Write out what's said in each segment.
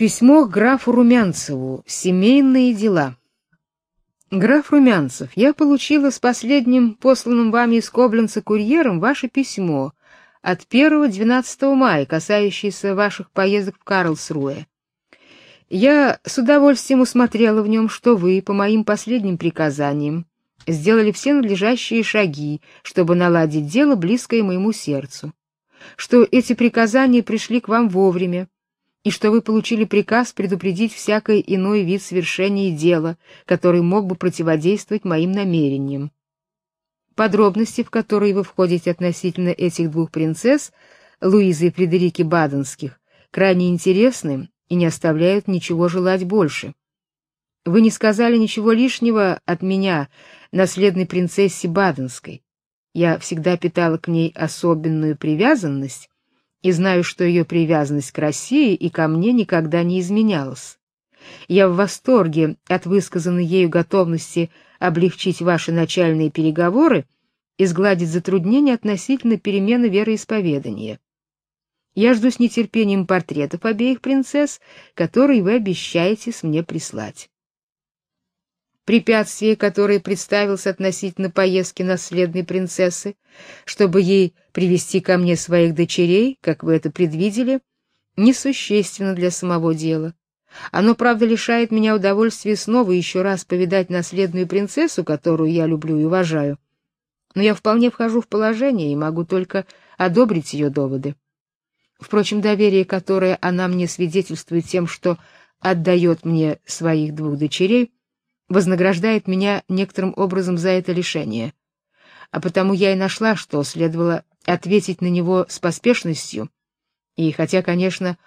Письмо графу Румянцеву. Семейные дела. Граф Румянцев, я получила с последним посланным вами из Кобленца курьером ваше письмо от 1-12 мая, касающееся ваших поездок в Карлсруэ. Я с удовольствием усмотрела в нем, что вы, по моим последним приказаниям, сделали все надлежащие шаги, чтобы наладить дело, близкое моему сердцу, что эти приказания пришли к вам вовремя, и что вы получили приказ предупредить всякий иной вид совершения дела, который мог бы противодействовать моим намерениям. Подробности, в которые вы входите относительно этих двух принцесс, Луизы и Фредерики Баденских, крайне интересны и не оставляют ничего желать больше. Вы не сказали ничего лишнего от меня, наследной принцессе Баденской. Я всегда питала к ней особенную привязанность и знаю, что ее привязанность к России и ко мне никогда не изменялась. Я в восторге от высказанной ею готовности облегчить ваши начальные переговоры и сгладить затруднения относительно перемены вероисповедания. Я жду с нетерпением портретов обеих принцесс, которые вы обещаетесь мне прислать. Препятствие, которое представилось относительно поездки наследной принцессы, чтобы ей привести ко мне своих дочерей, как вы это предвидели, несущественно для самого дела. Оно, правда, лишает меня удовольствия снова еще раз повидать наследную принцессу, которую я люблю и уважаю. Но я вполне вхожу в положение и могу только одобрить ее доводы. Впрочем, доверие, которое она мне свидетельствует тем, что отдает мне своих двух дочерей, вознаграждает меня некоторым образом за это лишение. А потому я и нашла, что следовало ответить на него с поспешностью. И хотя, конечно,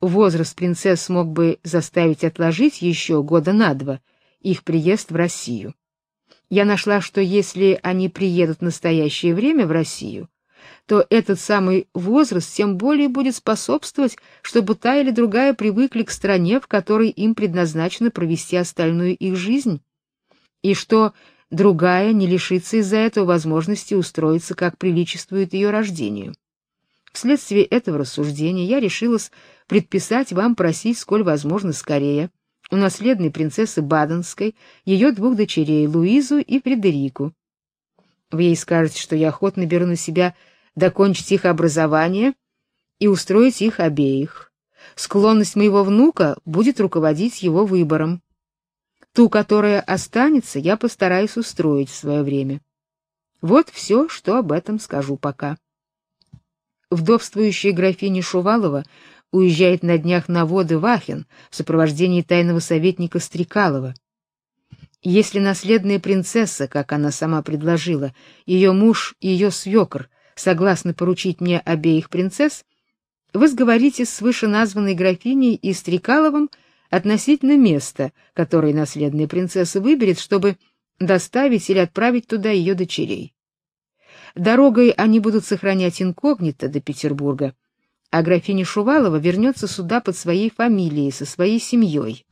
возраст принцесс мог бы заставить отложить еще года на два их приезд в Россию. Я нашла, что если они приедут в настоящее время в Россию, то этот самый возраст тем более будет способствовать, чтобы та или другая привыкли к стране, в которой им предназначено провести остальную их жизнь, и что другая не лишится из-за этого возможности устроиться, как приличествует ее рождению. Вследствие этого рассуждения я решилась предписать вам просить сколь возможно скорее у наследной принцессы Баденской ее двух дочерей Луизу и Фредерику. Вы ей скажете, что я охотно беру на себя докончить их образование и устроить их обеих. Склонность моего внука будет руководить его выбором. Ту, которая останется, я постараюсь устроить в свое время. Вот все, что об этом скажу пока. Вдовствующая графиня Шувалова уезжает на днях на воды в Ахен в сопровождении тайного советника Стрекалова. Если наследная принцесса, как она сама предложила, ее муж и ее свекр согласны поручить мне обеих принцесс, вы сговоритесь с вышеназванной графиней и Стрекаловым относительно места, которое наследная принцесса выберет, чтобы доставить или отправить туда ее дочерей. Дорогой они будут сохранять инкогнито до Петербурга, а графиня Шувалова вернется сюда под своей фамилией, со своей семьей.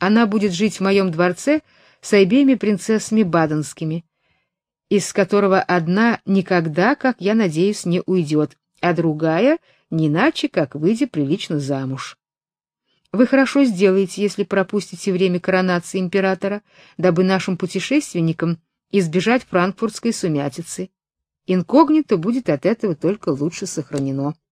Она будет жить в моем дворце с обеими принцессами баденскими, из которого одна никогда, как я надеюсь, не уйдет, а другая не иначе, как выйдя прилично замуж. Вы хорошо сделаете, если пропустите время коронации императора, дабы нашим путешественникам избежать франкфуртской сумятицы. Инкогнито будет от этого только лучше сохранено.